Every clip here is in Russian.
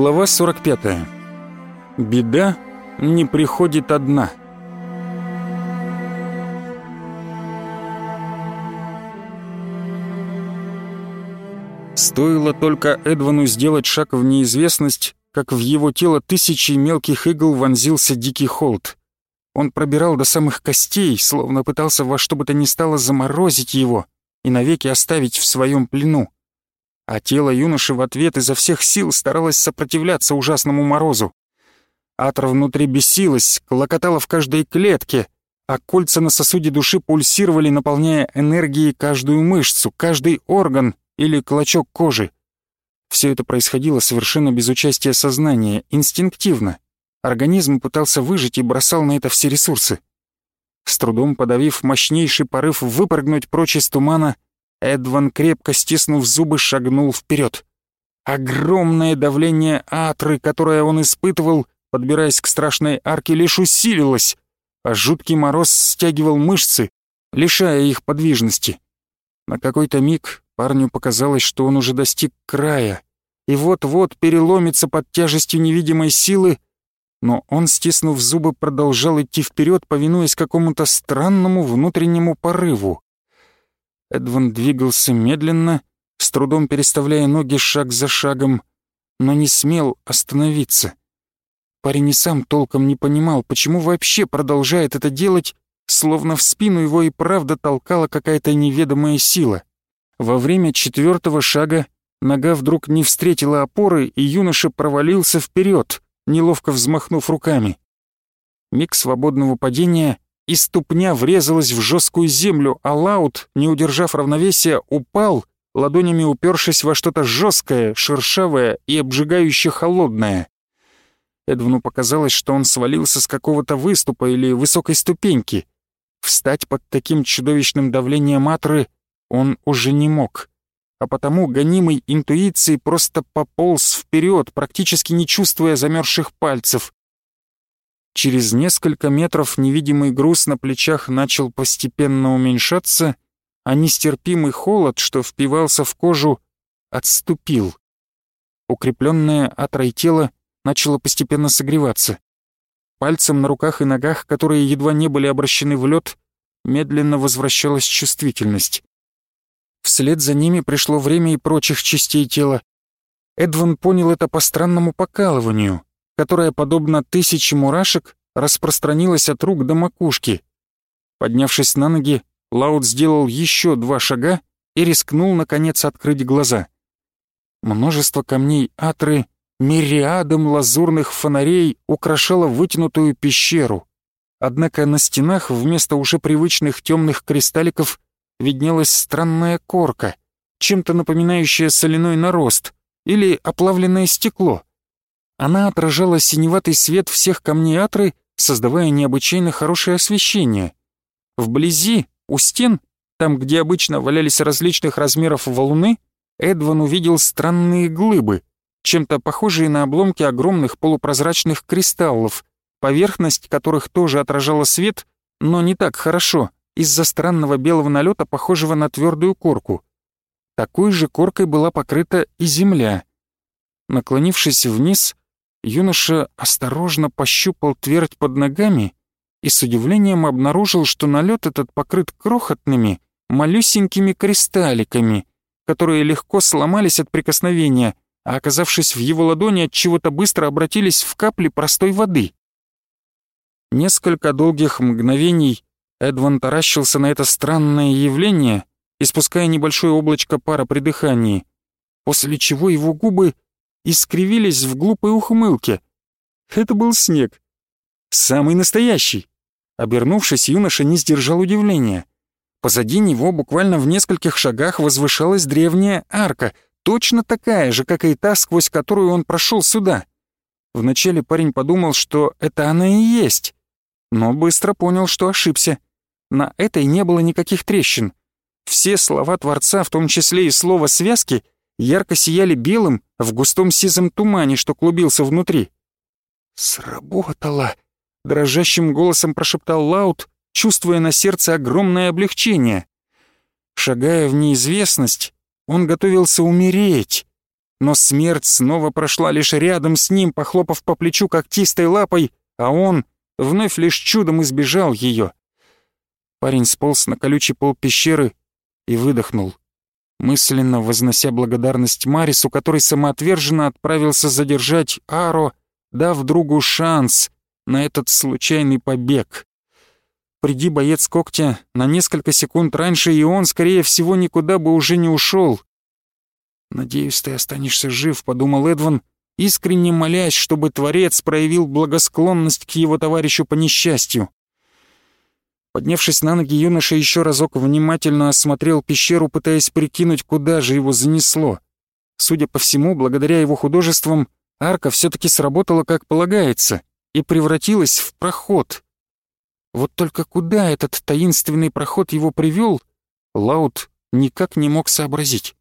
Глава 45. Беда не приходит одна. Стоило только Эдвану сделать шаг в неизвестность, как в его тело тысячи мелких игл вонзился дикий холод. Он пробирал до самых костей, словно пытался во что бы то ни стало заморозить его и навеки оставить в своем плену. А тело юноши в ответ изо всех сил старалось сопротивляться ужасному морозу. Атор внутри бесилась, клокотала в каждой клетке, а кольца на сосуде души пульсировали, наполняя энергией каждую мышцу, каждый орган или клочок кожи. Все это происходило совершенно без участия сознания, инстинктивно. Организм пытался выжить и бросал на это все ресурсы. С трудом подавив мощнейший порыв выпрыгнуть прочь из тумана, Эдван, крепко стиснув зубы, шагнул вперед. Огромное давление атры, которое он испытывал, подбираясь к страшной арке, лишь усилилось, а жуткий мороз стягивал мышцы, лишая их подвижности. На какой-то миг парню показалось, что он уже достиг края, и вот-вот переломится под тяжестью невидимой силы, но он, стиснув зубы, продолжал идти вперед, повинуясь какому-то странному внутреннему порыву. Эдван двигался медленно, с трудом переставляя ноги шаг за шагом, но не смел остановиться. Парень и сам толком не понимал, почему вообще продолжает это делать, словно в спину его и правда толкала какая-то неведомая сила. Во время четвертого шага нога вдруг не встретила опоры, и юноша провалился вперед неловко взмахнув руками. Миг свободного падения, и ступня врезалась в жесткую землю, а Лаут, не удержав равновесия, упал, ладонями упершись во что-то жесткое, шершавое и обжигающе холодное. Эдвану показалось, что он свалился с какого-то выступа или высокой ступеньки. Встать под таким чудовищным давлением атры он уже не мог а потому гонимый интуицией просто пополз вперед, практически не чувствуя замерзших пальцев. Через несколько метров невидимый груз на плечах начал постепенно уменьшаться, а нестерпимый холод, что впивался в кожу, отступил. Укрепленное отрой тело начало постепенно согреваться. Пальцем на руках и ногах, которые едва не были обращены в лед, медленно возвращалась чувствительность. Вслед за ними пришло время и прочих частей тела. Эдван понял это по странному покалыванию, которое, подобно тысяче мурашек, распространилось от рук до макушки. Поднявшись на ноги, Лаут сделал еще два шага и рискнул, наконец, открыть глаза. Множество камней атры, мириадом лазурных фонарей украшало вытянутую пещеру. Однако на стенах вместо уже привычных темных кристалликов виднелась странная корка, чем-то напоминающая соляной нарост или оплавленное стекло. Она отражала синеватый свет всех камней Атры, создавая необычайно хорошее освещение. Вблизи, у стен, там, где обычно валялись различных размеров валуны, Эдван увидел странные глыбы, чем-то похожие на обломки огромных полупрозрачных кристаллов, поверхность которых тоже отражала свет, но не так хорошо — из-за странного белого налета, похожего на твердую корку. Такой же коркой была покрыта и земля. Наклонившись вниз, юноша осторожно пощупал твердь под ногами и с удивлением обнаружил, что налет этот покрыт крохотными, малюсенькими кристалликами, которые легко сломались от прикосновения, а оказавшись в его ладони, от чего-то быстро обратились в капли простой воды. Несколько долгих мгновений Эдван таращился на это странное явление, испуская небольшое облачко пара при дыхании, после чего его губы искривились в глупой ухмылке. Это был снег. Самый настоящий. Обернувшись, юноша не сдержал удивления. Позади него, буквально в нескольких шагах, возвышалась древняя арка, точно такая же, как и та, сквозь которую он прошел сюда. Вначале парень подумал, что это она и есть, но быстро понял, что ошибся. На этой не было никаких трещин. Все слова Творца, в том числе и слово «связки», ярко сияли белым в густом сизом тумане, что клубился внутри. «Сработало!» — дрожащим голосом прошептал Лаут, чувствуя на сердце огромное облегчение. Шагая в неизвестность, он готовился умереть. но смерть снова прошла лишь рядом с ним, похлопав по плечу когтистой лапой, а он вновь лишь чудом избежал ее. Парень сполз на колючий пол пещеры и выдохнул, мысленно вознося благодарность Марису, который самоотверженно отправился задержать Аро, дав другу шанс на этот случайный побег. Приди боец когтя на несколько секунд раньше, и он, скорее всего, никуда бы уже не ушел. «Надеюсь, ты останешься жив», — подумал Эдван, искренне молясь, чтобы Творец проявил благосклонность к его товарищу по несчастью. Поднявшись на ноги, юноша еще разок внимательно осмотрел пещеру, пытаясь прикинуть, куда же его занесло. Судя по всему, благодаря его художествам, арка все-таки сработала как полагается и превратилась в проход. Вот только куда этот таинственный проход его привел, Лаут никак не мог сообразить.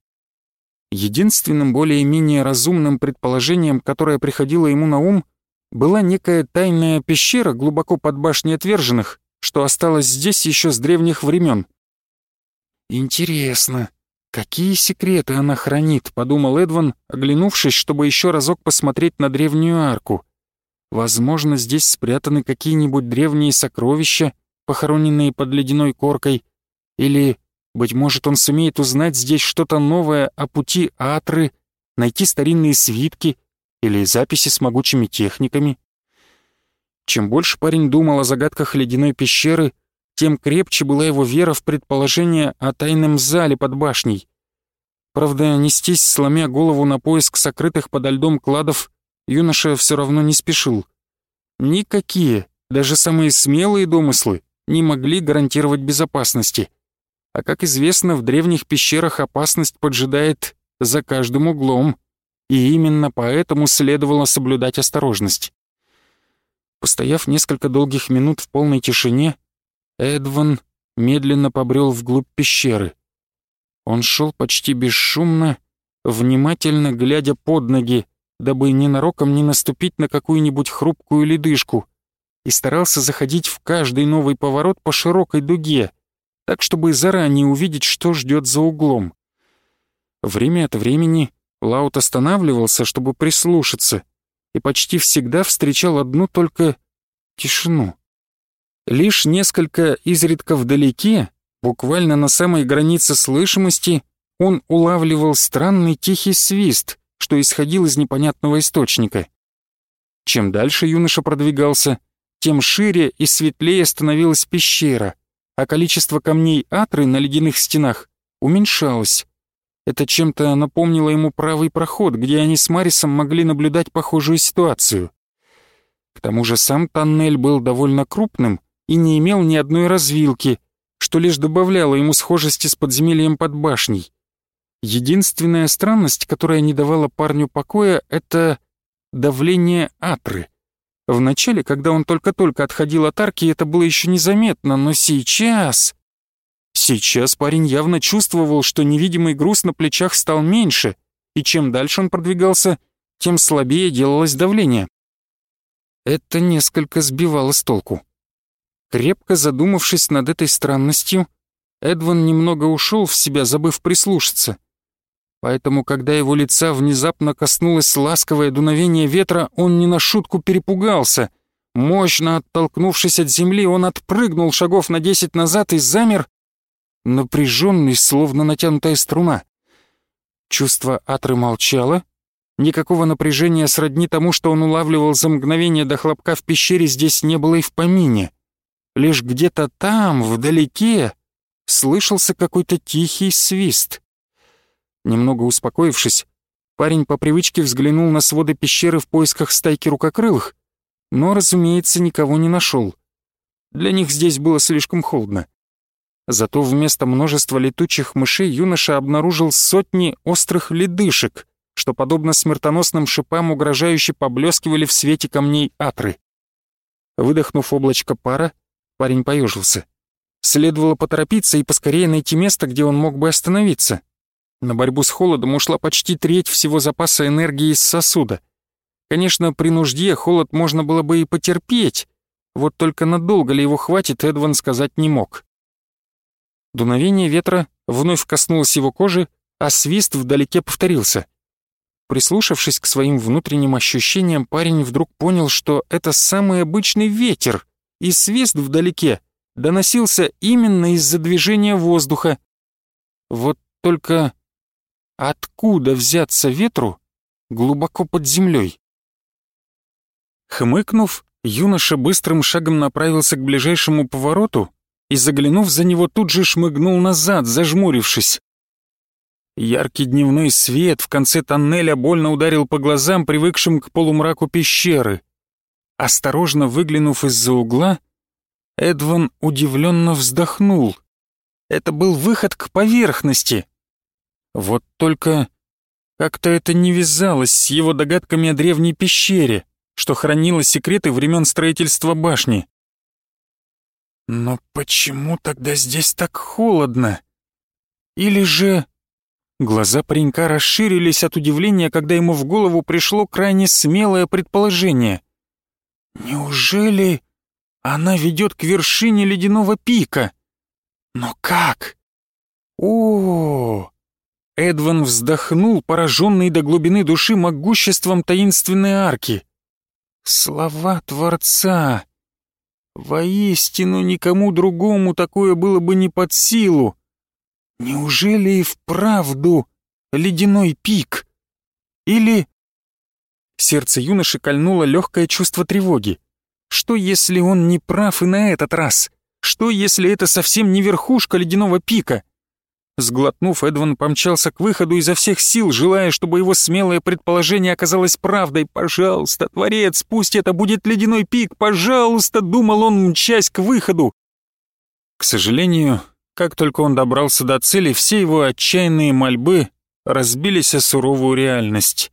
Единственным более-менее разумным предположением, которое приходило ему на ум, была некая тайная пещера глубоко под башней отверженных, что осталось здесь еще с древних времен. «Интересно, какие секреты она хранит?» — подумал Эдван, оглянувшись, чтобы еще разок посмотреть на древнюю арку. «Возможно, здесь спрятаны какие-нибудь древние сокровища, похороненные под ледяной коркой, или быть может, он сумеет узнать здесь что-то новое о пути Атры, найти старинные свитки или записи с могучими техниками. Чем больше парень думал о загадках ледяной пещеры, тем крепче была его вера в предположение о тайном зале под башней. Правда, нестись, сломя голову на поиск сокрытых подо льдом кладов, юноша все равно не спешил. Никакие, даже самые смелые домыслы не могли гарантировать безопасности — а как известно, в древних пещерах опасность поджидает за каждым углом, и именно поэтому следовало соблюдать осторожность. Постояв несколько долгих минут в полной тишине, Эдван медленно побрел вглубь пещеры. Он шел почти бесшумно, внимательно глядя под ноги, дабы ненароком не наступить на какую-нибудь хрупкую ледышку, и старался заходить в каждый новый поворот по широкой дуге, так чтобы заранее увидеть, что ждет за углом. Время от времени Лаут останавливался, чтобы прислушаться, и почти всегда встречал одну только тишину. Лишь несколько изредка вдалеке, буквально на самой границе слышимости, он улавливал странный тихий свист, что исходил из непонятного источника. Чем дальше юноша продвигался, тем шире и светлее становилась пещера — а количество камней атры на ледяных стенах уменьшалось. Это чем-то напомнило ему правый проход, где они с Марисом могли наблюдать похожую ситуацию. К тому же сам тоннель был довольно крупным и не имел ни одной развилки, что лишь добавляло ему схожести с подземельем под башней. Единственная странность, которая не давала парню покоя, это давление атры — Вначале, когда он только-только отходил от арки, это было еще незаметно, но сейчас... Сейчас парень явно чувствовал, что невидимый груз на плечах стал меньше, и чем дальше он продвигался, тем слабее делалось давление. Это несколько сбивало с толку. Крепко задумавшись над этой странностью, Эдван немного ушел в себя, забыв прислушаться. Поэтому, когда его лица внезапно коснулось ласковое дуновение ветра, он не на шутку перепугался. Мощно оттолкнувшись от земли, он отпрыгнул шагов на десять назад и замер, напряженный, словно натянутая струна. Чувство Атры молчало. Никакого напряжения сродни тому, что он улавливал за мгновение до хлопка в пещере, здесь не было и в помине. Лишь где-то там, вдалеке, слышался какой-то тихий свист — Немного успокоившись, парень по привычке взглянул на своды пещеры в поисках стайки рукокрылых, но, разумеется, никого не нашел. Для них здесь было слишком холодно. Зато вместо множества летучих мышей юноша обнаружил сотни острых ледышек, что, подобно смертоносным шипам, угрожающе поблескивали в свете камней атры. Выдохнув облачко пара, парень поежился. Следовало поторопиться и поскорее найти место, где он мог бы остановиться. На борьбу с холодом ушла почти треть всего запаса энергии из сосуда. Конечно, при нужде холод можно было бы и потерпеть, вот только надолго ли его хватит, Эдван сказать не мог. Дуновение ветра вновь коснулось его кожи, а свист вдалеке повторился. Прислушавшись к своим внутренним ощущениям, парень вдруг понял, что это самый обычный ветер, и свист вдалеке доносился именно из-за движения воздуха. Вот только откуда взяться ветру глубоко под землей? Хмыкнув, юноша быстрым шагом направился к ближайшему повороту и, заглянув за него, тут же шмыгнул назад, зажмурившись. Яркий дневной свет в конце тоннеля больно ударил по глазам, привыкшим к полумраку пещеры. Осторожно выглянув из-за угла, Эдван удивленно вздохнул. Это был выход к поверхности. Вот только как-то это не вязалось с его догадками о древней пещере, что хранила секреты времен строительства башни. Но почему тогда здесь так холодно? Или же... Глаза паренька расширились от удивления, когда ему в голову пришло крайне смелое предположение. Неужели она ведет к вершине ледяного пика? Но как? О, -о, -о Эдван вздохнул, пораженный до глубины души могуществом таинственной арки. Слова Творца! Воистину никому другому такое было бы не под силу. Неужели и вправду ледяной пик? Или... Сердце юноши кольнуло легкое чувство тревоги. Что если он не прав и на этот раз? Что если это совсем не верхушка ледяного пика? Сглотнув, Эдван помчался к выходу изо всех сил, желая, чтобы его смелое предположение оказалось правдой. «Пожалуйста, Творец, пусть это будет ледяной пик! Пожалуйста!» — думал он, мчась к выходу. К сожалению, как только он добрался до цели, все его отчаянные мольбы разбились о суровую реальность.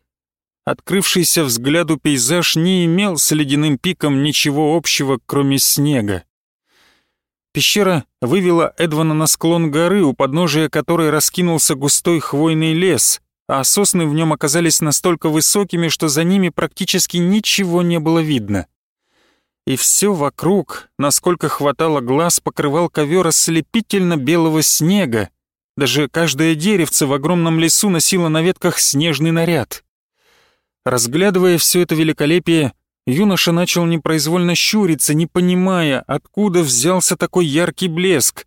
Открывшийся взгляду пейзаж не имел с ледяным пиком ничего общего, кроме снега. Пещера вывела Эдвана на склон горы, у подножия которой раскинулся густой хвойный лес, а сосны в нем оказались настолько высокими, что за ними практически ничего не было видно и все вокруг, насколько хватало глаз, покрывал ковер ослепительно белого снега. Даже каждое деревце в огромном лесу носило на ветках снежный наряд. Разглядывая все это великолепие, юноша начал непроизвольно щуриться, не понимая, откуда взялся такой яркий блеск.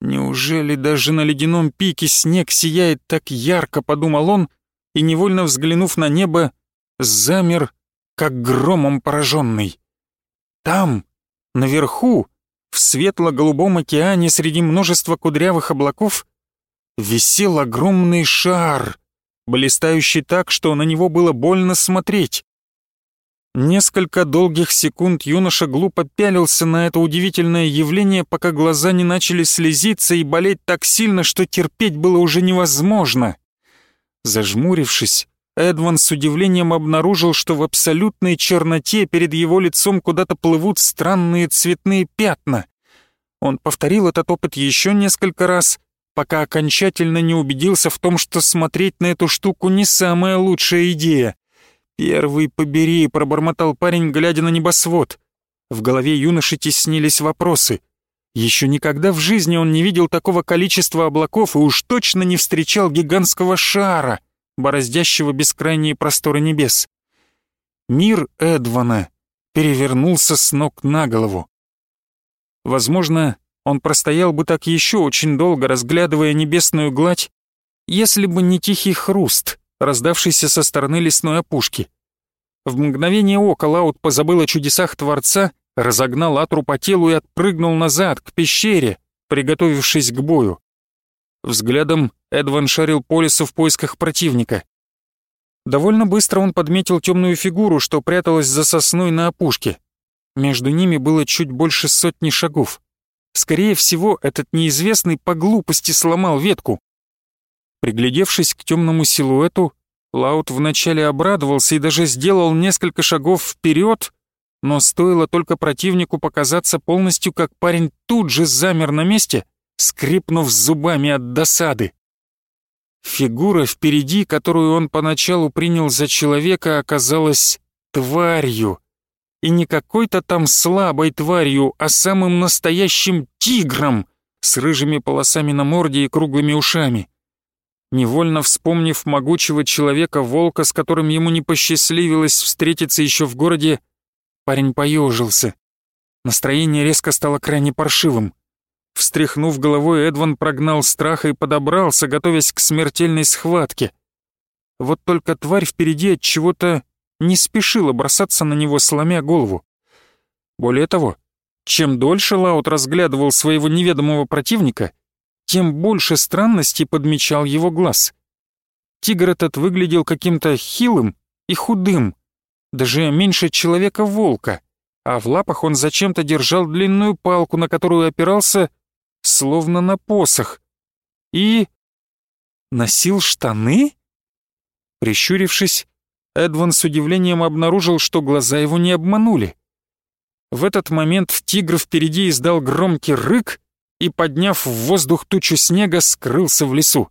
«Неужели даже на ледяном пике снег сияет так ярко?» — подумал он, и, невольно взглянув на небо, замер, как громом пораженный. Там, наверху, в светло-голубом океане среди множества кудрявых облаков, висел огромный шар, блистающий так, что на него было больно смотреть. Несколько долгих секунд юноша глупо пялился на это удивительное явление, пока глаза не начали слезиться и болеть так сильно, что терпеть было уже невозможно. Зажмурившись, Эдван с удивлением обнаружил, что в абсолютной черноте перед его лицом куда-то плывут странные цветные пятна. Он повторил этот опыт еще несколько раз, пока окончательно не убедился в том, что смотреть на эту штуку не самая лучшая идея. «Первый побери», — пробормотал парень, глядя на небосвод. В голове юноши теснились вопросы. Еще никогда в жизни он не видел такого количества облаков и уж точно не встречал гигантского шара — бороздящего бескрайние просторы небес. Мир Эдвана перевернулся с ног на голову. Возможно, он простоял бы так еще очень долго, разглядывая небесную гладь, если бы не тихий хруст, раздавшийся со стороны лесной опушки. В мгновение ока Лаут позабыл о чудесах Творца, разогнал Атру по телу и отпрыгнул назад, к пещере, приготовившись к бою. Взглядом Эдван шарил по лесу в поисках противника. Довольно быстро он подметил темную фигуру, что пряталась за сосной на опушке. Между ними было чуть больше сотни шагов. Скорее всего, этот неизвестный по глупости сломал ветку. Приглядевшись к темному силуэту, Лаут вначале обрадовался и даже сделал несколько шагов вперед, но стоило только противнику показаться полностью, как парень тут же замер на месте, скрипнув зубами от досады. Фигура впереди, которую он поначалу принял за человека, оказалась тварью. И не какой-то там слабой тварью, а самым настоящим тигром с рыжими полосами на морде и круглыми ушами. Невольно вспомнив могучего человека-волка, с которым ему не посчастливилось встретиться еще в городе, парень поежился. Настроение резко стало крайне паршивым. Встряхнув головой, Эдван прогнал страх и подобрался, готовясь к смертельной схватке. Вот только тварь впереди от чего-то не спешила бросаться на него, сломя голову. Более того, чем дольше Лаут разглядывал своего неведомого противника, тем больше странностей подмечал его глаз. Тигр этот выглядел каким-то хилым и худым, даже меньше человека-волка, а в лапах он зачем-то держал длинную палку, на которую опирался, словно на посох. И... носил штаны? Прищурившись, Эдван с удивлением обнаружил, что глаза его не обманули. В этот момент тигр впереди издал громкий рык и, подняв в воздух тучу снега, скрылся в лесу.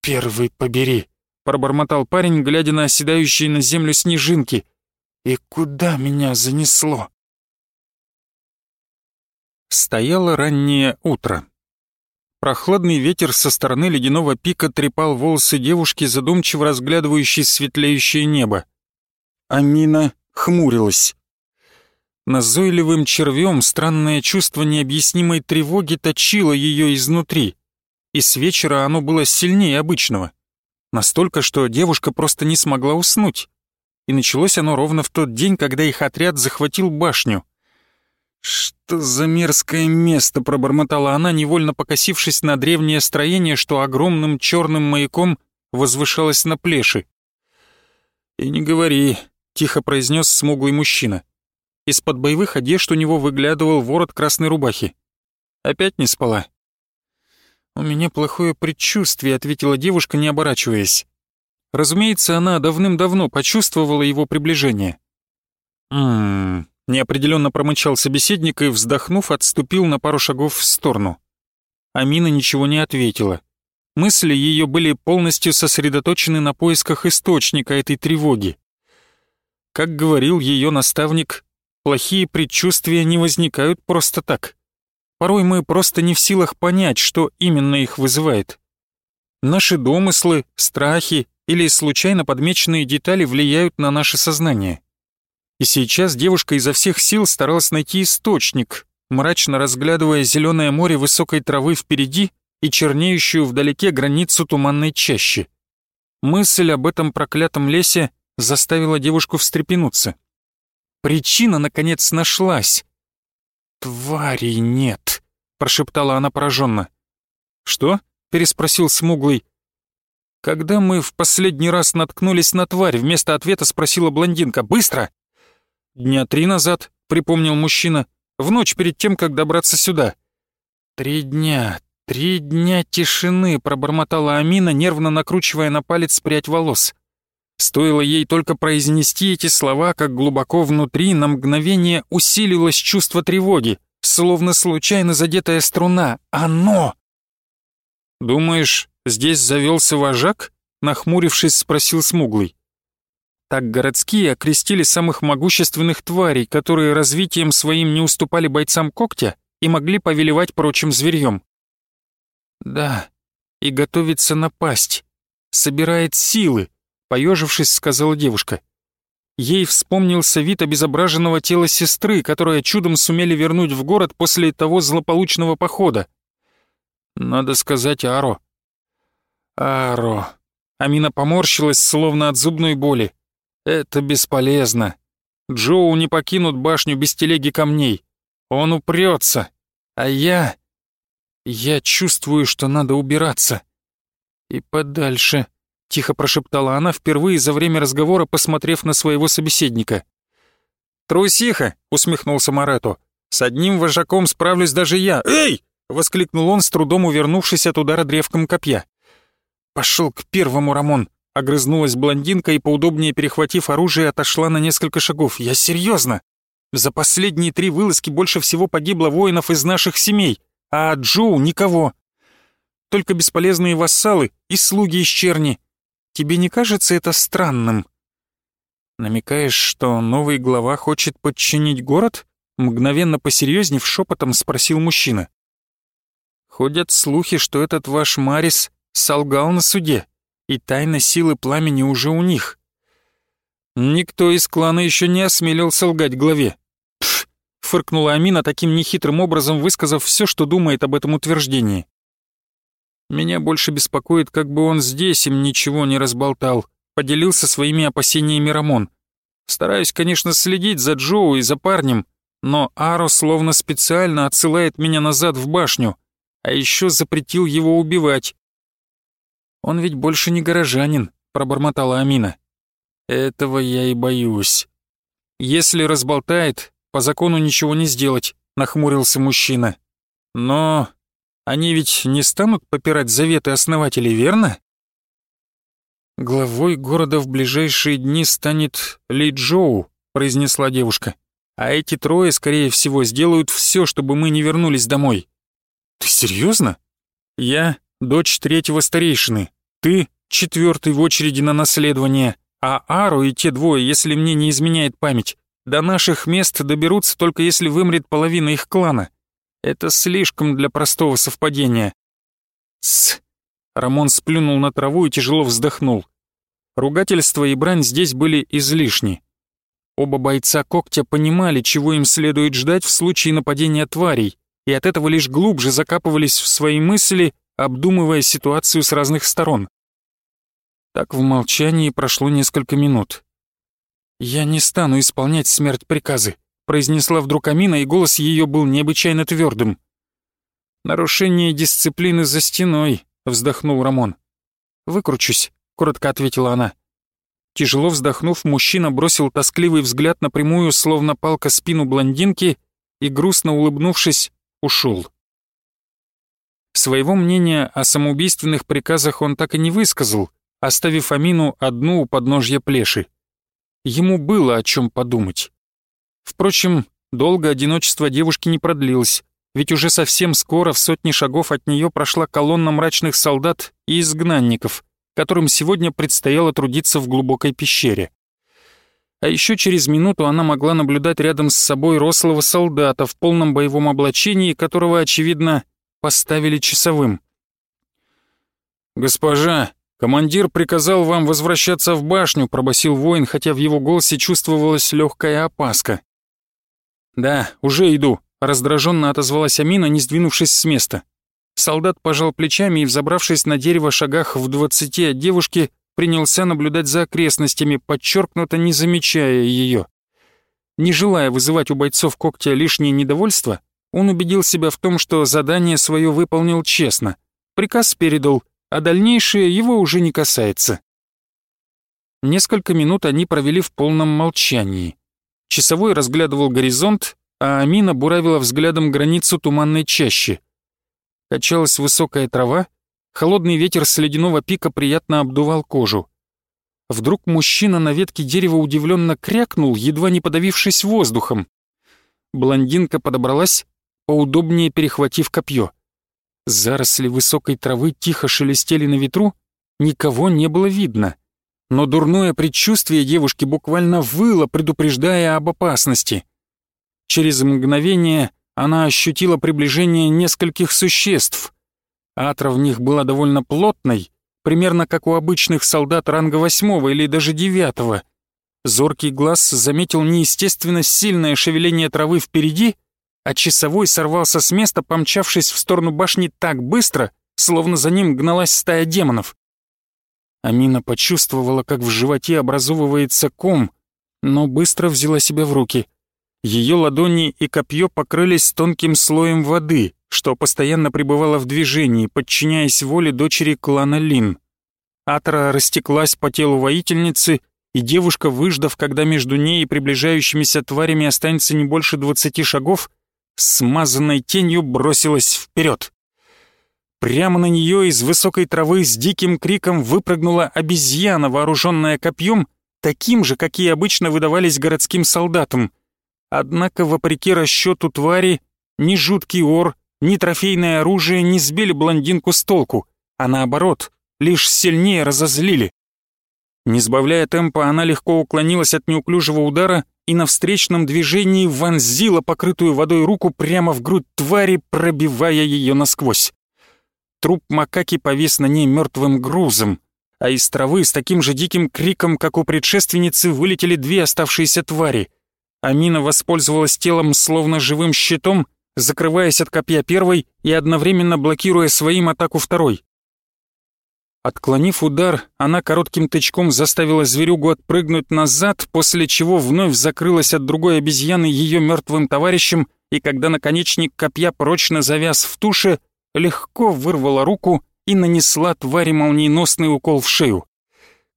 «Первый побери», — пробормотал парень, глядя на оседающие на землю снежинки. «И куда меня занесло?» Стояло раннее утро. Прохладный ветер со стороны ледяного пика трепал волосы девушки, задумчиво разглядывающей светлеющее небо. Амина хмурилась. Назойливым червем странное чувство необъяснимой тревоги точило ее изнутри, и с вечера оно было сильнее обычного. Настолько, что девушка просто не смогла уснуть. И началось оно ровно в тот день, когда их отряд захватил башню. «Что за мерзкое место!» — пробормотала она, невольно покосившись на древнее строение, что огромным черным маяком возвышалось на плеши. «И не говори», — тихо произнес смуглый мужчина. Из-под боевых одежд у него выглядывал ворот красной рубахи. «Опять не спала?» «У меня плохое предчувствие», — ответила девушка, не оборачиваясь. Разумеется, она давным-давно почувствовала его приближение. «Ммм...» — неопределенно промычал собеседник и, вздохнув, отступил на пару шагов в сторону. Амина ничего не ответила. Мысли ее были полностью сосредоточены на поисках источника этой тревоги. Как говорил ее наставник, Плохие предчувствия не возникают просто так. Порой мы просто не в силах понять, что именно их вызывает. Наши домыслы, страхи или случайно подмеченные детали влияют на наше сознание. И сейчас девушка изо всех сил старалась найти источник, мрачно разглядывая зеленое море высокой травы впереди и чернеющую вдалеке границу туманной чащи. Мысль об этом проклятом лесе заставила девушку встрепенуться. Причина, наконец, нашлась. «Тварей нет», — прошептала она пораженно. «Что?» — переспросил Смуглый. «Когда мы в последний раз наткнулись на тварь?» Вместо ответа спросила блондинка. «Быстро!» «Дня три назад», — припомнил мужчина. «В ночь перед тем, как добраться сюда». «Три дня, три дня тишины», — пробормотала Амина, нервно накручивая на палец прядь волос. Стоило ей только произнести эти слова, как глубоко внутри на мгновение усилилось чувство тревоги, словно случайно задетая струна. Оно! «Думаешь, здесь завелся вожак?» — нахмурившись, спросил Смуглый. Так городские окрестили самых могущественных тварей, которые развитием своим не уступали бойцам когтя и могли повелевать прочим зверьем. «Да, и готовится напасть, собирает силы», поежившись, сказала девушка. Ей вспомнился вид обезображенного тела сестры, которое чудом сумели вернуть в город после того злополучного похода. Надо сказать Аро. Аро. Амина поморщилась, словно от зубной боли. Это бесполезно. Джоу не покинут башню без телеги камней. Он упрется. А я... Я чувствую, что надо убираться. И подальше. — тихо прошептала она, впервые за время разговора посмотрев на своего собеседника. «Трусиха!» — усмехнулся Марето. «С одним вожаком справлюсь даже я!» «Эй!» — воскликнул он, с трудом увернувшись от удара древком копья. «Пошел к первому, Рамон!» — огрызнулась блондинка и, поудобнее перехватив оружие, отошла на несколько шагов. «Я серьезно! За последние три вылазки больше всего погибло воинов из наших семей, а от Джоу никого. Только бесполезные вассалы и слуги из черни. Тебе не кажется это странным?» «Намекаешь, что новый глава хочет подчинить город?» Мгновенно посерьезнев шепотом спросил мужчина. «Ходят слухи, что этот ваш Марис солгал на суде, и тайна силы пламени уже у них. Никто из клана еще не осмелился лгать главе. Пф, фыркнула Амина таким нехитрым образом, высказав все, что думает об этом утверждении. Меня больше беспокоит, как бы он здесь им ничего не разболтал, поделился своими опасениями Рамон. Стараюсь, конечно, следить за Джоу и за парнем, но Аро словно специально отсылает меня назад в башню, а еще запретил его убивать. «Он ведь больше не горожанин», — пробормотала Амина. «Этого я и боюсь. Если разболтает, по закону ничего не сделать», — нахмурился мужчина. «Но они ведь не станут попирать заветы основателей, верно?» «Главой города в ближайшие дни станет Ли Джоу», — произнесла девушка. «А эти трое, скорее всего, сделают все, чтобы мы не вернулись домой». «Ты серьезно? «Я — дочь третьего старейшины, ты — четвертый в очереди на наследование, а Ару и те двое, если мне не изменяет память, до наших мест доберутся только если вымрет половина их клана. Это слишком для простого совпадения». «Тсс!» Рамон сплюнул на траву и тяжело вздохнул. Ругательства и брань здесь были излишни. Оба бойца когтя понимали, чего им следует ждать в случае нападения тварей, и от этого лишь глубже закапывались в свои мысли, обдумывая ситуацию с разных сторон. Так в молчании прошло несколько минут. «Я не стану исполнять смерть приказы», произнесла вдруг Амина, и голос ее был необычайно твердым. «Нарушение дисциплины за стеной», вздохнул Рамон. «Выкручусь», — коротко ответила она. Тяжело вздохнув, мужчина бросил тоскливый взгляд на прямую, словно палка, спину блондинки и, грустно улыбнувшись, ушел. Своего мнения о самоубийственных приказах он так и не высказал, оставив Амину одну у подножья плеши. Ему было о чем подумать. Впрочем, долго одиночество девушки не продлилось ведь уже совсем скоро в сотни шагов от нее прошла колонна мрачных солдат и изгнанников, которым сегодня предстояло трудиться в глубокой пещере. А еще через минуту она могла наблюдать рядом с собой рослого солдата в полном боевом облачении, которого, очевидно, поставили часовым. «Госпожа, командир приказал вам возвращаться в башню», пробасил воин, хотя в его голосе чувствовалась легкая опаска. «Да, уже иду», Раздраженно отозвалась Амина, не сдвинувшись с места. Солдат пожал плечами и, взобравшись на дерево шагах в двадцати от девушки, принялся наблюдать за окрестностями, подчеркнуто не замечая ее. Не желая вызывать у бойцов когтя лишнее недовольство, он убедил себя в том, что задание свое выполнил честно. Приказ передал, а дальнейшее его уже не касается. Несколько минут они провели в полном молчании. Часовой разглядывал горизонт, а Амина буравила взглядом границу туманной чащи. Качалась высокая трава, холодный ветер с ледяного пика приятно обдувал кожу. Вдруг мужчина на ветке дерева удивленно крякнул, едва не подавившись воздухом. Блондинка подобралась, поудобнее перехватив копье. Заросли высокой травы тихо шелестели на ветру, никого не было видно. Но дурное предчувствие девушки буквально выло, предупреждая об опасности — Через мгновение она ощутила приближение нескольких существ. Атра в них была довольно плотной, примерно как у обычных солдат ранга восьмого или даже девятого. Зоркий глаз заметил неестественно сильное шевеление травы впереди, а часовой сорвался с места, помчавшись в сторону башни так быстро, словно за ним гналась стая демонов. Амина почувствовала, как в животе образовывается ком, но быстро взяла себя в руки — ее ладони и копье покрылись тонким слоем воды, что постоянно пребывало в движении, подчиняясь воле дочери клана Лин. Атра растеклась по телу воительницы, и девушка, выждав, когда между ней и приближающимися тварями останется не больше двадцати шагов, смазанной тенью бросилась вперед. Прямо на нее из высокой травы с диким криком выпрыгнула обезьяна, вооруженная копьем, таким же, какие обычно выдавались городским солдатам — Однако, вопреки расчету твари, ни жуткий ор, ни трофейное оружие не сбили блондинку с толку, а наоборот, лишь сильнее разозлили. Не сбавляя темпа, она легко уклонилась от неуклюжего удара и на встречном движении вонзила покрытую водой руку прямо в грудь твари, пробивая ее насквозь. Труп макаки повис на ней мертвым грузом, а из травы с таким же диким криком, как у предшественницы, вылетели две оставшиеся твари. Амина воспользовалась телом словно живым щитом, закрываясь от копья первой и одновременно блокируя своим атаку второй. Отклонив удар, она коротким тычком заставила зверюгу отпрыгнуть назад, после чего вновь закрылась от другой обезьяны ее мертвым товарищем, и когда наконечник копья прочно завяз в туше, легко вырвала руку и нанесла твари молниеносный укол в шею.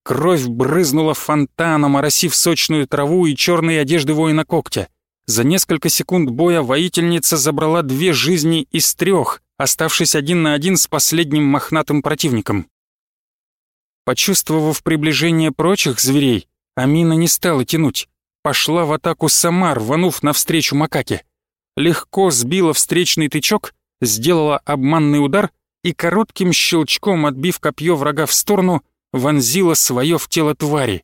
Кровь брызнула фонтаном, оросив сочную траву и черные одежды воина когтя. За несколько секунд боя воительница забрала две жизни из трех, оставшись один на один с последним мохнатым противником. Почувствовав приближение прочих зверей, Амина не стала тянуть. Пошла в атаку сама, рванув навстречу макаке. Легко сбила встречный тычок, сделала обманный удар и коротким щелчком, отбив копье врага в сторону, вонзила свое в тело твари.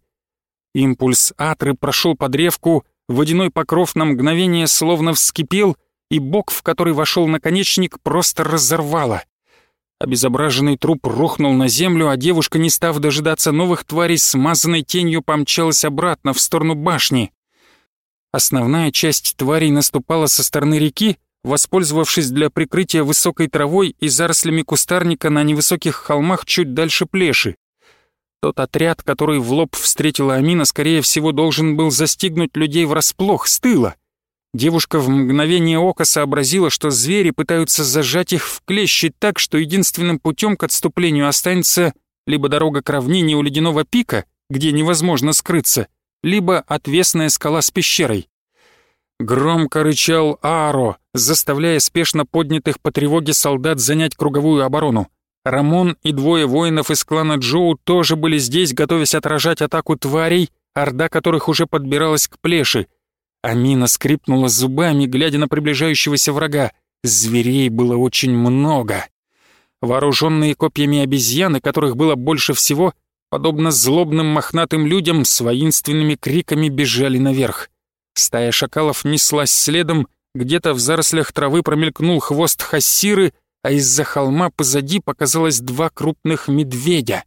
Импульс атры прошел под древку, водяной покров на мгновение словно вскипел, и бок, в который вошел наконечник, просто разорвало. Обезображенный труп рухнул на землю, а девушка, не став дожидаться новых тварей, смазанной тенью помчалась обратно в сторону башни. Основная часть тварей наступала со стороны реки, воспользовавшись для прикрытия высокой травой и зарослями кустарника на невысоких холмах чуть дальше плеши. Тот отряд, который в лоб встретила Амина, скорее всего, должен был застигнуть людей врасплох, с тыла. Девушка в мгновение ока сообразила, что звери пытаются зажать их в клещи так, что единственным путем к отступлению останется либо дорога к равнине у ледяного пика, где невозможно скрыться, либо отвесная скала с пещерой. Громко рычал Ааро, заставляя спешно поднятых по тревоге солдат занять круговую оборону. Рамон и двое воинов из клана Джоу тоже были здесь, готовясь отражать атаку тварей, орда которых уже подбиралась к плеши. Амина скрипнула зубами, глядя на приближающегося врага. Зверей было очень много. Вооруженные копьями обезьяны, которых было больше всего, подобно злобным мохнатым людям, с воинственными криками бежали наверх. Стая шакалов неслась следом, где-то в зарослях травы промелькнул хвост хассиры, а из-за холма позади показалось два крупных медведя.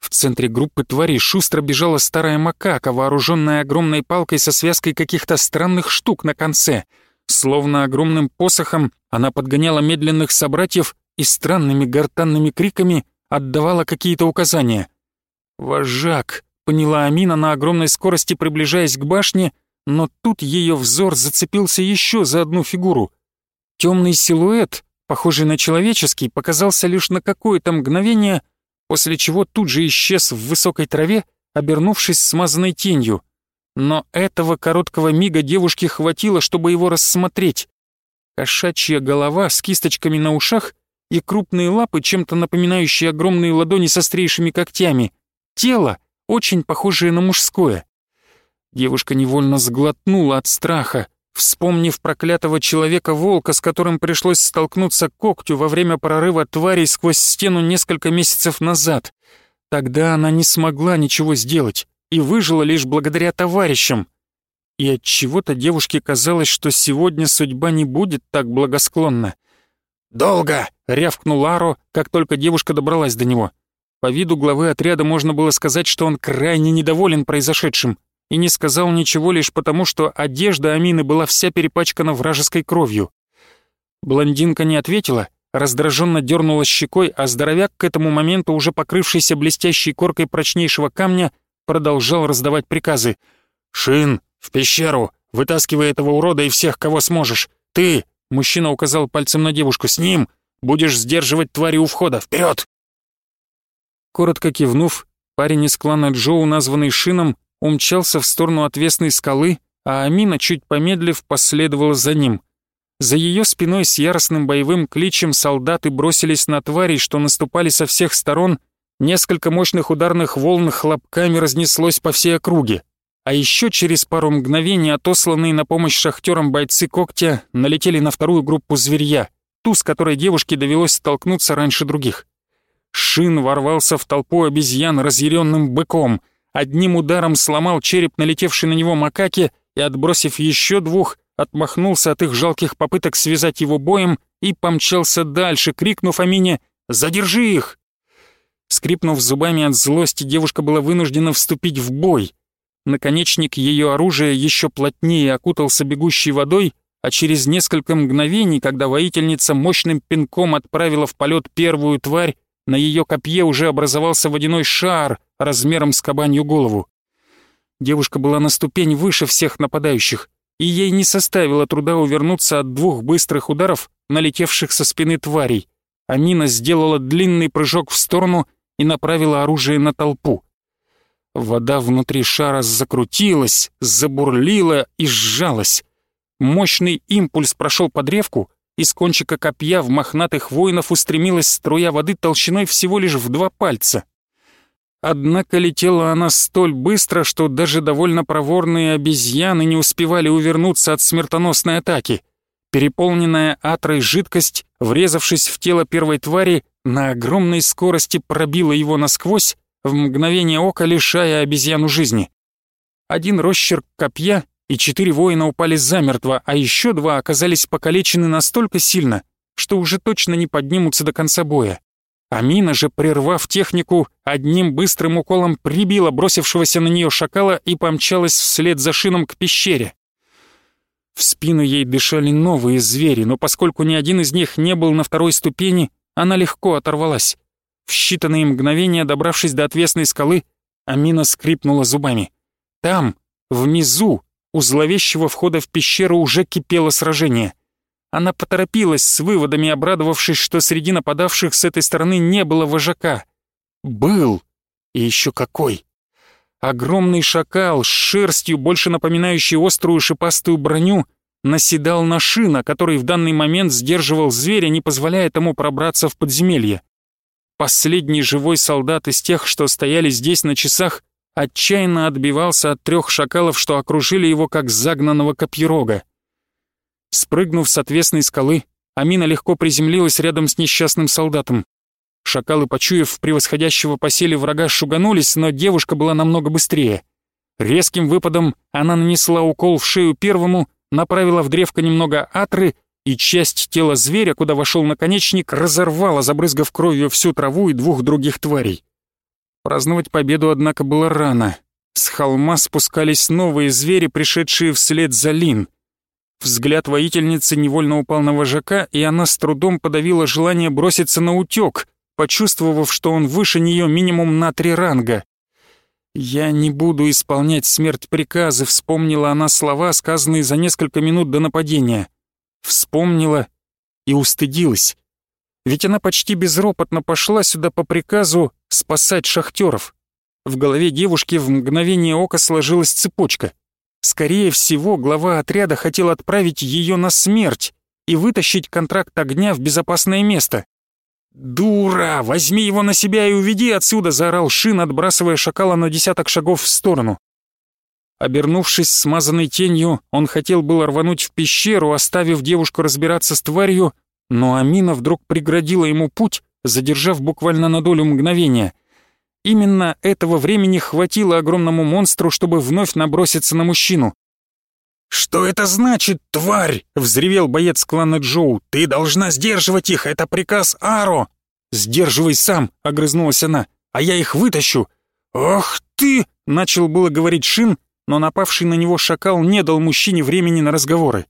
В центре группы тварей шустро бежала старая макака, вооруженная огромной палкой со связкой каких-то странных штук на конце. Словно огромным посохом она подгоняла медленных собратьев и странными гортанными криками отдавала какие-то указания. «Вожак!» — поняла Амина на огромной скорости, приближаясь к башне, но тут ее взор зацепился еще за одну фигуру. Темный силуэт, похожий на человеческий, показался лишь на какое-то мгновение — после чего тут же исчез в высокой траве, обернувшись смазанной тенью. Но этого короткого мига девушке хватило, чтобы его рассмотреть. Кошачья голова с кисточками на ушах и крупные лапы, чем-то напоминающие огромные ладони со острейшими когтями. Тело, очень похожее на мужское. Девушка невольно сглотнула от страха, вспомнив проклятого человека-волка, с которым пришлось столкнуться когтю во время прорыва тварей сквозь стену несколько месяцев назад. Тогда она не смогла ничего сделать и выжила лишь благодаря товарищам. И от чего-то девушке казалось, что сегодня судьба не будет так благосклонна. «Долго!» — рявкнул Аро, как только девушка добралась до него. По виду главы отряда можно было сказать, что он крайне недоволен произошедшим и не сказал ничего лишь потому, что одежда Амины была вся перепачкана вражеской кровью. Блондинка не ответила, раздраженно дернула щекой, а здоровяк, к этому моменту уже покрывшийся блестящей коркой прочнейшего камня, продолжал раздавать приказы. «Шин, в пещеру! Вытаскивай этого урода и всех, кого сможешь! Ты!» — мужчина указал пальцем на девушку. «С ним! Будешь сдерживать твари у входа! Вперед!» Коротко кивнув, парень из клана Джоу, названный Шином, умчался в сторону отвесной скалы, а Амина, чуть помедлив, последовала за ним. За ее спиной с яростным боевым кличем солдаты бросились на тварей, что наступали со всех сторон, несколько мощных ударных волн хлопками разнеслось по всей округе. А еще через пару мгновений отосланные на помощь шахтерам бойцы когтя налетели на вторую группу зверья, ту, с которой девушке довелось столкнуться раньше других. Шин ворвался в толпу обезьян разъяренным быком — одним ударом сломал череп налетевшей на него макаки и, отбросив еще двух, отмахнулся от их жалких попыток связать его боем и помчался дальше, крикнув Амине Задержи их!» Скрипнув зубами от злости, девушка была вынуждена вступить в бой. Наконечник ее оружия еще плотнее окутался бегущей водой, а через несколько мгновений, когда воительница мощным пинком отправила в полет первую тварь, на ее копье уже образовался водяной шар размером с кабанью голову. Девушка была на ступень выше всех нападающих, и ей не составило труда увернуться от двух быстрых ударов, налетевших со спины тварей. Амина сделала длинный прыжок в сторону и направила оружие на толпу. Вода внутри шара закрутилась, забурлила и сжалась. Мощный импульс прошел по древку, из кончика копья в мохнатых воинов устремилась струя воды толщиной всего лишь в два пальца. Однако летела она столь быстро, что даже довольно проворные обезьяны не успевали увернуться от смертоносной атаки. Переполненная атрой жидкость, врезавшись в тело первой твари, на огромной скорости пробила его насквозь, в мгновение ока лишая обезьяну жизни. Один росчерк копья, и четыре воина упали замертво, а еще два оказались покалечены настолько сильно, что уже точно не поднимутся до конца боя. Амина же, прервав технику, одним быстрым уколом прибила бросившегося на нее шакала и помчалась вслед за шином к пещере. В спину ей дышали новые звери, но поскольку ни один из них не был на второй ступени, она легко оторвалась. В считанные мгновения, добравшись до отвесной скалы, Амина скрипнула зубами. Там, внизу, у зловещего входа в пещеру уже кипело сражение. Она поторопилась с выводами, обрадовавшись, что среди нападавших с этой стороны не было вожака. Был. И еще какой. Огромный шакал с шерстью, больше напоминающей острую шипастую броню, наседал на шина, который в данный момент сдерживал зверя, не позволяя тому пробраться в подземелье. Последний живой солдат из тех, что стояли здесь на часах, отчаянно отбивался от трех шакалов, что окружили его как загнанного копьерога. Спрыгнув с отвесной скалы, Амина легко приземлилась рядом с несчастным солдатом. Шакалы, почуяв превосходящего по силе врага, шуганулись, но девушка была намного быстрее. Резким выпадом она нанесла укол в шею первому, направила в древко немного атры, и часть тела зверя, куда вошел наконечник, разорвала, забрызгав кровью всю траву и двух других тварей. Праздновать победу, однако, было рано. С холма спускались новые звери, пришедшие вслед за Лин. Взгляд воительницы невольно упал на вожака, и она с трудом подавила желание броситься на утёк, почувствовав, что он выше неё минимум на три ранга. «Я не буду исполнять смерть приказы», — вспомнила она слова, сказанные за несколько минут до нападения. Вспомнила и устыдилась. Ведь она почти безропотно пошла сюда по приказу спасать шахтеров. В голове девушки в мгновение ока сложилась цепочка. Скорее всего, глава отряда хотел отправить ее на смерть и вытащить контракт огня в безопасное место. «Дура! Возьми его на себя и уведи отсюда!» — заорал Шин, отбрасывая шакала на десяток шагов в сторону. Обернувшись смазанной тенью, он хотел было рвануть в пещеру, оставив девушку разбираться с тварью, но Амина вдруг преградила ему путь, задержав буквально на долю мгновения. Именно этого времени хватило огромному монстру, чтобы вновь наброситься на мужчину. «Что это значит, тварь?» — взревел боец клана Джоу. «Ты должна сдерживать их, это приказ Аро!» «Сдерживай сам!» — огрызнулась она. «А я их вытащу!» «Ох ты!» — начал было говорить Шин, но напавший на него шакал не дал мужчине времени на разговоры.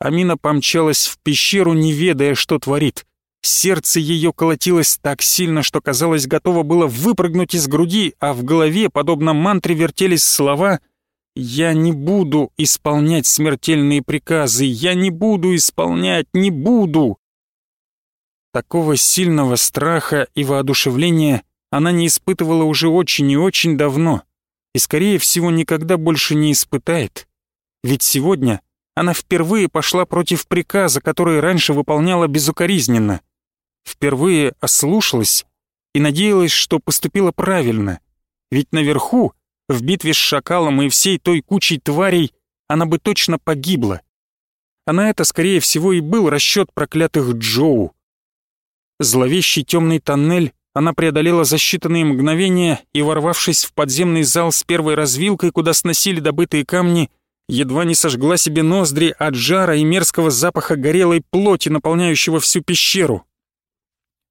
Амина помчалась в пещеру, не ведая, что творит. Сердце ее колотилось так сильно, что, казалось, готово было выпрыгнуть из груди, а в голове, подобно мантре, вертелись слова «Я не буду исполнять смертельные приказы, я не буду исполнять, не буду!» Такого сильного страха и воодушевления она не испытывала уже очень и очень давно, и, скорее всего, никогда больше не испытает. Ведь сегодня она впервые пошла против приказа, который раньше выполняла безукоризненно. Впервые ослушалась и надеялась, что поступила правильно. Ведь наверху, в битве с шакалом и всей той кучей тварей, она бы точно погибла. А на это, скорее всего, и был расчет проклятых Джоу. Зловещий темный тоннель она преодолела за считанные мгновения и, ворвавшись в подземный зал с первой развилкой, куда сносили добытые камни, едва не сожгла себе ноздри от жара и мерзкого запаха горелой плоти, наполняющего всю пещеру.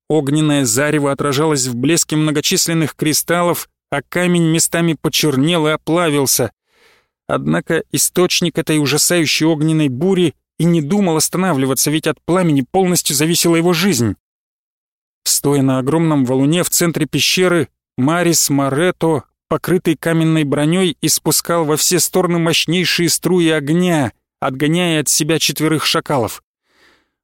Огненное зарево отражалось в блеске многочисленных кристаллов, а камень местами почернел и оплавился. Однако источник этой ужасающей огненной бури и не думал останавливаться, ведь от пламени полностью зависела его жизнь. Стоя на огромном валуне в центре пещеры, Марис Марето, покрытый каменной броней, испускал во все стороны мощнейшие струи огня, отгоняя от себя четверых шакалов.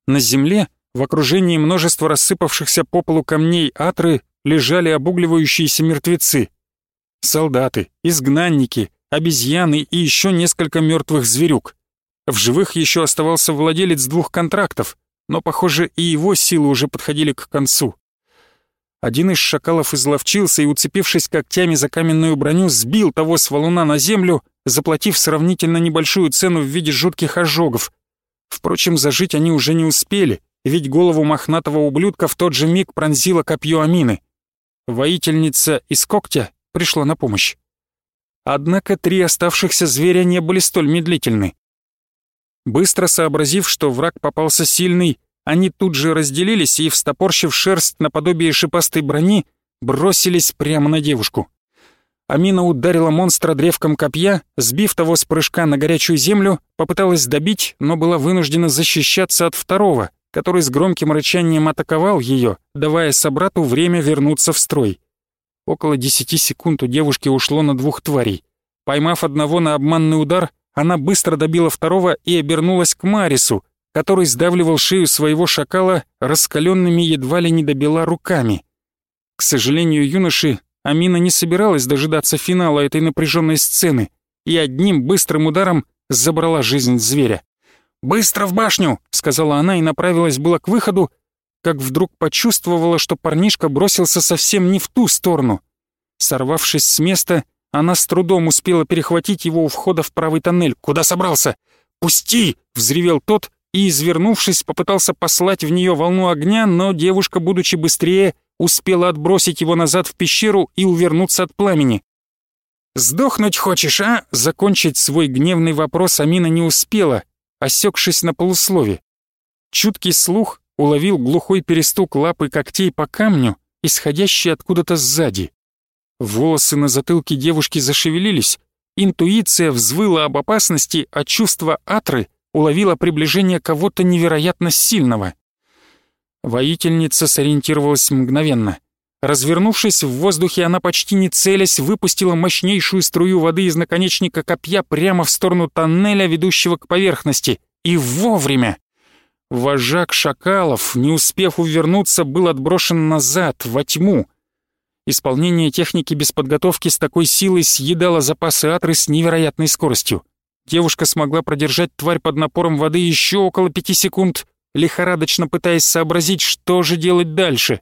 На земле, в окружении множества рассыпавшихся по полу камней атры, лежали обугливающиеся мертвецы. Солдаты, изгнанники, обезьяны и еще несколько мертвых зверюк. В живых еще оставался владелец двух контрактов, но, похоже, и его силы уже подходили к концу. Один из шакалов изловчился и, уцепившись когтями за каменную броню, сбил того с валуна на землю, заплатив сравнительно небольшую цену в виде жутких ожогов. Впрочем, зажить они уже не успели, ведь голову мохнатого ублюдка в тот же миг пронзило копье Амины. Воительница из когтя пришла на помощь. Однако три оставшихся зверя не были столь медлительны. Быстро сообразив, что враг попался сильный, они тут же разделились и, встопорщив шерсть наподобие шипастой брони, бросились прямо на девушку. Амина ударила монстра древком копья, сбив того с прыжка на горячую землю, попыталась добить, но была вынуждена защищаться от второго, который с громким рычанием атаковал ее, давая собрату время вернуться в строй. Около десяти секунд у девушки ушло на двух тварей. Поймав одного на обманный удар, она быстро добила второго и обернулась к Марису, который сдавливал шею своего шакала раскаленными едва ли не добила руками. К сожалению, юноши Амина не собиралась дожидаться финала этой напряженной сцены и одним быстрым ударом забрала жизнь зверя. «Быстро в башню!» — сказала она и направилась было к выходу, как вдруг почувствовала, что парнишка бросился совсем не в ту сторону. Сорвавшись с места, она с трудом успела перехватить его у входа в правый тоннель. «Куда собрался?» «Пусти!» — взревел тот и, извернувшись, попытался послать в нее волну огня, но девушка, будучи быстрее, успела отбросить его назад в пещеру и увернуться от пламени. «Сдохнуть хочешь, а?» Закончить свой гневный вопрос Амина не успела, осекшись на полуслове. Чуткий слух уловил глухой перестук лапы когтей по камню, исходящий откуда-то сзади. Волосы на затылке девушки зашевелились, интуиция взвыла об опасности, а чувство атры уловило приближение кого-то невероятно сильного. Воительница сориентировалась мгновенно. Развернувшись в воздухе, она почти не целясь выпустила мощнейшую струю воды из наконечника копья прямо в сторону тоннеля, ведущего к поверхности. И вовремя! Вожак шакалов, не успев увернуться, был отброшен назад, во тьму. Исполнение техники без подготовки с такой силой съедало запасы атры с невероятной скоростью. Девушка смогла продержать тварь под напором воды еще около пяти секунд, лихорадочно пытаясь сообразить, что же делать дальше.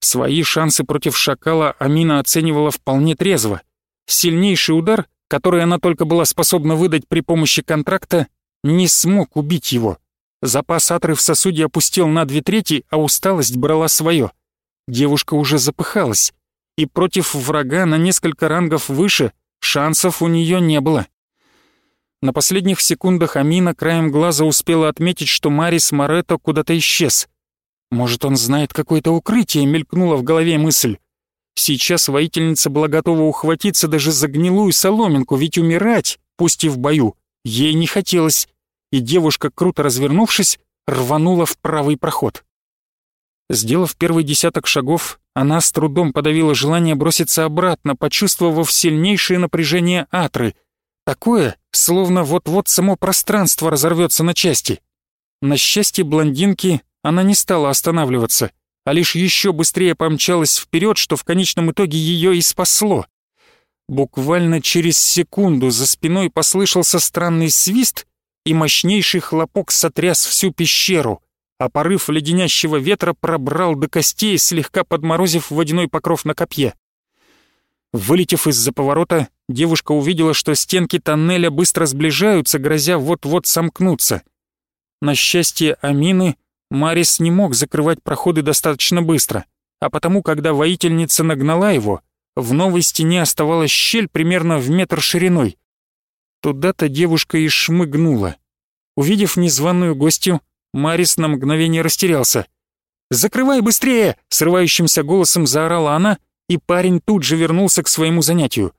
Свои шансы против шакала Амина оценивала вполне трезво. Сильнейший удар, который она только была способна выдать при помощи контракта, не смог убить его. Запас атры в сосуде опустил на две трети, а усталость брала свое. Девушка уже запыхалась, и против врага на несколько рангов выше шансов у нее не было. На последних секундах Амина краем глаза успела отметить, что Марис Моретто куда-то исчез. Может, он знает какое-то укрытие, мелькнула в голове мысль. Сейчас воительница была готова ухватиться даже за гнилую соломинку, ведь умирать, пусть и в бою, ей не хотелось, и девушка, круто развернувшись, рванула в правый проход. Сделав первый десяток шагов, она с трудом подавила желание броситься обратно, почувствовав сильнейшее напряжение атры, Такое, словно вот-вот само пространство разорвется на части. На счастье блондинки она не стала останавливаться, а лишь еще быстрее помчалась вперед, что в конечном итоге ее и спасло. Буквально через секунду за спиной послышался странный свист, и мощнейший хлопок сотряс всю пещеру, а порыв леденящего ветра пробрал до костей, слегка подморозив водяной покров на копье. Вылетев из-за поворота, девушка увидела, что стенки тоннеля быстро сближаются, грозя вот-вот сомкнуться. На счастье Амины, Марис не мог закрывать проходы достаточно быстро, а потому, когда воительница нагнала его, в новой стене оставалась щель примерно в метр шириной. Туда-то девушка и шмыгнула. Увидев незваную гостью, Марис на мгновение растерялся. Закрывай быстрее!» — срывающимся голосом заорала она, и парень тут же вернулся к своему занятию.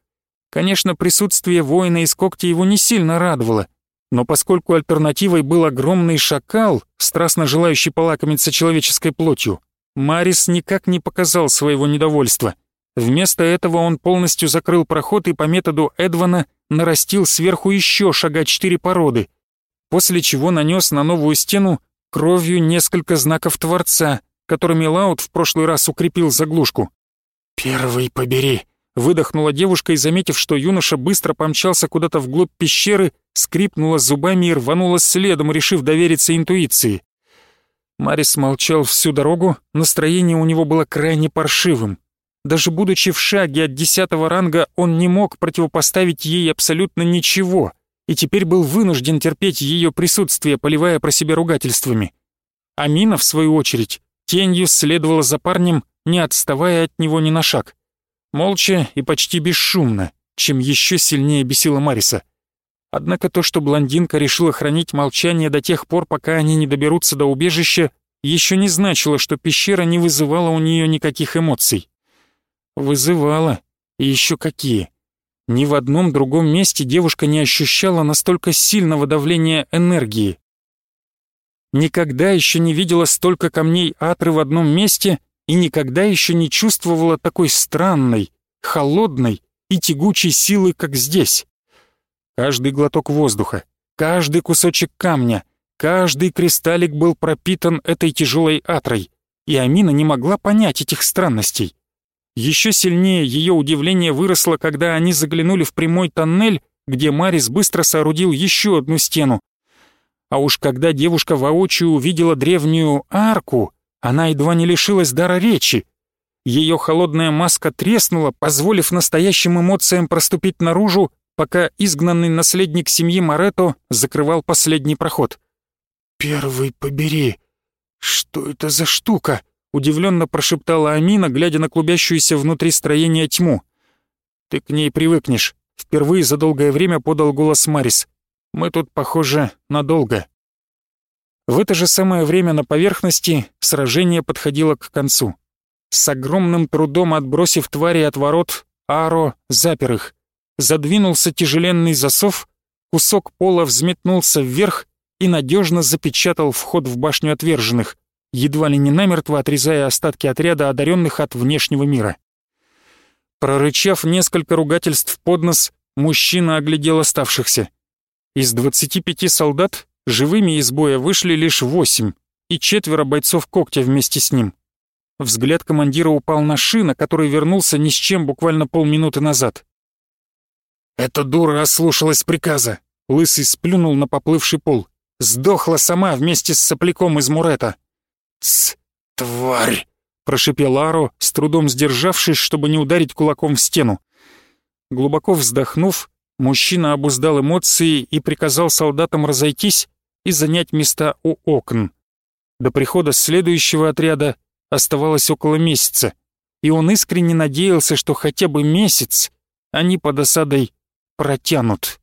Конечно, присутствие воина из когти его не сильно радовало, но поскольку альтернативой был огромный шакал, страстно желающий полакомиться человеческой плотью, Марис никак не показал своего недовольства. Вместо этого он полностью закрыл проход и по методу Эдвана нарастил сверху еще шага четыре породы, после чего нанес на новую стену кровью несколько знаков Творца, которыми Лаут в прошлый раз укрепил заглушку. «Первый побери!» — выдохнула девушка и, заметив, что юноша быстро помчался куда-то вглубь пещеры, скрипнула зубами и рванула следом, решив довериться интуиции. Марис молчал всю дорогу, настроение у него было крайне паршивым. Даже будучи в шаге от десятого ранга, он не мог противопоставить ей абсолютно ничего, и теперь был вынужден терпеть ее присутствие, поливая про себя ругательствами. Амина, в свою очередь, тенью следовала за парнем, не отставая от него ни на шаг. Молча и почти бесшумно, чем еще сильнее бесила Мариса. Однако то, что блондинка решила хранить молчание до тех пор, пока они не доберутся до убежища, еще не значило, что пещера не вызывала у нее никаких эмоций. Вызывала. И еще какие. Ни в одном другом месте девушка не ощущала настолько сильного давления энергии. Никогда еще не видела столько камней атры в одном месте и никогда еще не чувствовала такой странной, холодной и тягучей силы, как здесь. Каждый глоток воздуха, каждый кусочек камня, каждый кристаллик был пропитан этой тяжелой атрой, и Амина не могла понять этих странностей. Еще сильнее ее удивление выросло, когда они заглянули в прямой тоннель, где Марис быстро соорудил еще одну стену. А уж когда девушка воочию увидела древнюю арку, она едва не лишилась дара речи. Ее холодная маска треснула, позволив настоящим эмоциям проступить наружу, пока изгнанный наследник семьи Марето закрывал последний проход. «Первый побери! Что это за штука?» удивленно прошептала Амина, глядя на клубящуюся внутри строения тьму. «Ты к ней привыкнешь», — впервые за долгое время подал голос Марис. «Мы тут, похоже, надолго». В это же самое время на поверхности сражение подходило к концу. С огромным трудом отбросив твари от ворот, Аро запер их. Задвинулся тяжеленный засов, кусок пола взметнулся вверх и надежно запечатал вход в башню отверженных едва ли не намертво отрезая остатки отряда одаренных от внешнего мира. Прорычав несколько ругательств под нос, мужчина оглядел оставшихся. Из 25 солдат живыми из боя вышли лишь восемь, и четверо бойцов когтя вместе с ним. Взгляд командира упал на Шина, который вернулся ни с чем буквально полминуты назад. «Эта дура ослушалась приказа», — Лысый сплюнул на поплывший пол. «Сдохла сама вместе с сопляком из Мурета». «Тсс, тварь!» — прошипел Аро, с трудом сдержавшись, чтобы не ударить кулаком в стену. Глубоко вздохнув, мужчина обуздал эмоции и приказал солдатам разойтись и занять места у окон. До прихода следующего отряда оставалось около месяца, и он искренне надеялся, что хотя бы месяц они под осадой протянут.